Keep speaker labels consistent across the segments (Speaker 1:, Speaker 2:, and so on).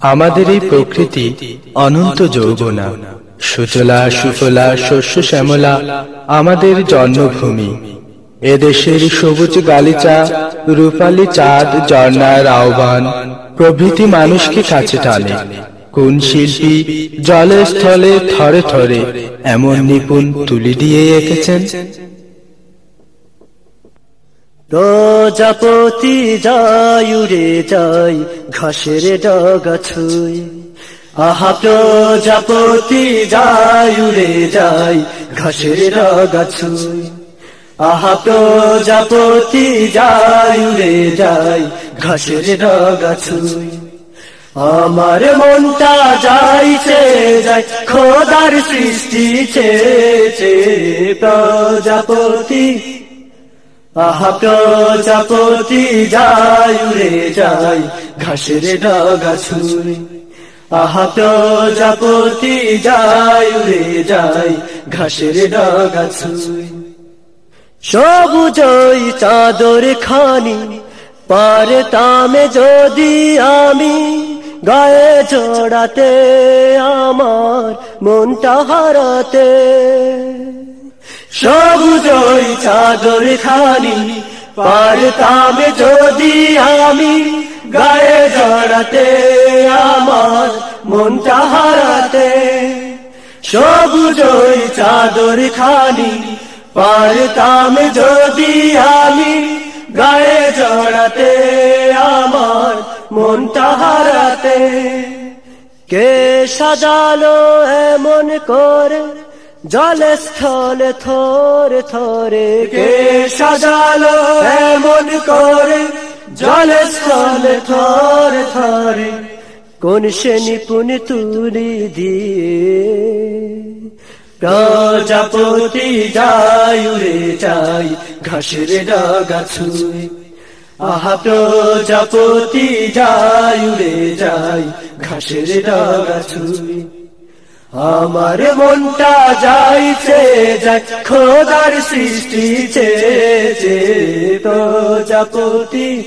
Speaker 1: আমাদের এই প্রকৃতি অনন্ত যৌবনা। সুজলা সুফলা শস্য শ্যামলা আমাদের জন্মভূমি। এদেশের সবুজ গালিচা রূপালী চাঁদ ঝর্ণার আহ্বান। প্রভৃতি মানুষকে কাছে টানে। কোন শিল্পী জলে স্থলে থরে থরে এমন নিপুণ তুলি দিয়ে এঁকেছেন।
Speaker 2: প্রজাপতি যাই, উড়ে যাই, ঘাসের ডগা ছুই। আহা, প্রজাপতি যাই, উড়ে যাই, ঘাসের ডগা ছুই। আহা, প্রজাপতি যাই, উড়ে যাই, ঘাসের ডগা ছুই। আমার মনটা যাইছে যাই, খোদার সৃষ্টি চেয়েছে প্রজাপতি। আহা প্রজাপতি যাই উড়ে যাই, ঘাসের ডগা ছুই। আহা প্রজাপতি যাই উড়ে যাই, ঘাসের ডগা ছুই। সবুজই চাদর খানি পারতামে যদি আমি, গায়ে জড়াতে আমার মনটা হারাতে। সবুজই চাদর খানি পারতামে যদি আমি গায়ে জড়াতে, আমার মনটা হারাতে। সবুজই চাদর খানি পারতাম যদি আমি গায়ে জড়াতে, আমার মনটা হারাতে। কে সাজালো এমন করে জলে স্থলে থরে থরে কে সাজালো এমন করে? জলে স্থলে থরে থরে কোন সে নিপুণ তুলি দিয়ে? প্রজাপতি যাই, উড়ে যাই, ঘাসের ডাগা ছুই। আহা, প্রজাপতি যাই, উড়ে যাই, ঘাসের ডাগা ছুই। আমার মনটা যাইছে, যাই খোদার সৃষ্টি চেয়েছে প্রজাপতি।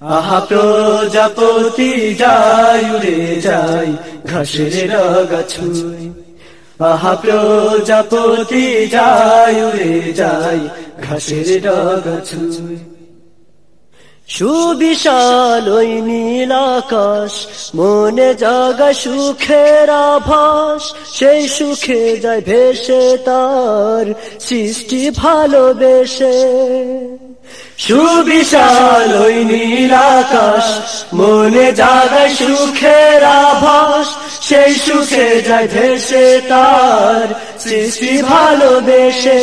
Speaker 2: আহা প্রজাপতি, যাই উড়ে যাই, ঘাসের রগা ছুই। আহা প্রজাপতি, যাই উড়ে যাই, ঘাসের রগা ছুই। সুবিশাল ওই নীল আকাশ, মনে জাগা সুখের আভাস। সেই সুখে যায় ভেসে তার সৃষ্টি ভালোবেসে। সুবিশাল ওই নীল আকাশ, মনে জাগায় সুখের আভাস। সেই সুখে যায় ভেসে তার সৃষ্টি ভালোবেসে।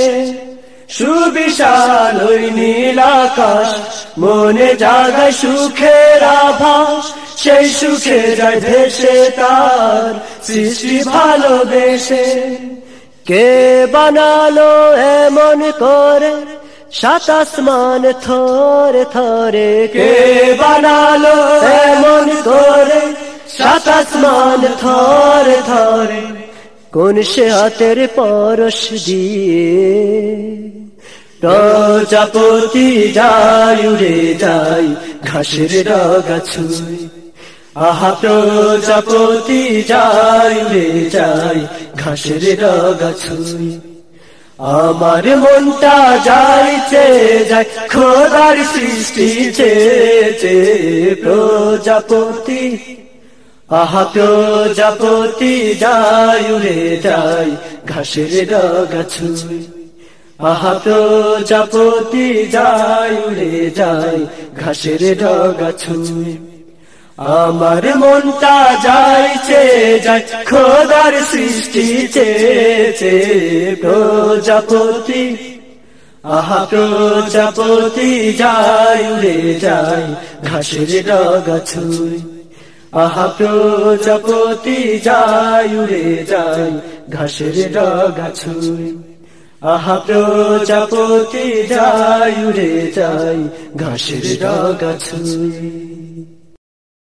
Speaker 2: সুবিশাল ওই নীল আকাশ মনে জাগায় সুখের আভাস, সেই সুখে যায় ভেসে তার সৃষ্টি ভালোবেসে। কে বানালো এমন করে সাত আসমান থরে থরে? কে বানালো এমন করে সাত আসমান থরে থরে? কোন সে হাতের পরশ দিয়ে প্রজাপতি যাই উড়ে যাই, ঘাসের ডগা ছুই। আহা, প্রজাপতি যাই উড়ে যাই, ঘাসের ডগা ছুই। আমার মনটা যাইছে যাই, খোদার সৃষ্টি চেয়েছে প্রজাপতি। আহা, প্রজাপতি যাই উড়ে যাই, ঘাসের ডগা ছুই। আহা প্রজাপতি যাই উড়ে যাই ঘাসের ডগা ছুই আমার মনটা যাইছে, যাই, খোদার সৃষ্টি চেয়েছে প্রজাপতি। আহা প্রজাপতি যাই উড়ে যাই ঘাসের ডগা ছুই আহা প্রজাপতি যাই উড়ে যাই ঘাসের ডগা ছুই আহা প্রজাপতি যাই উড়ে যাই ঘাসের ডগা ছুই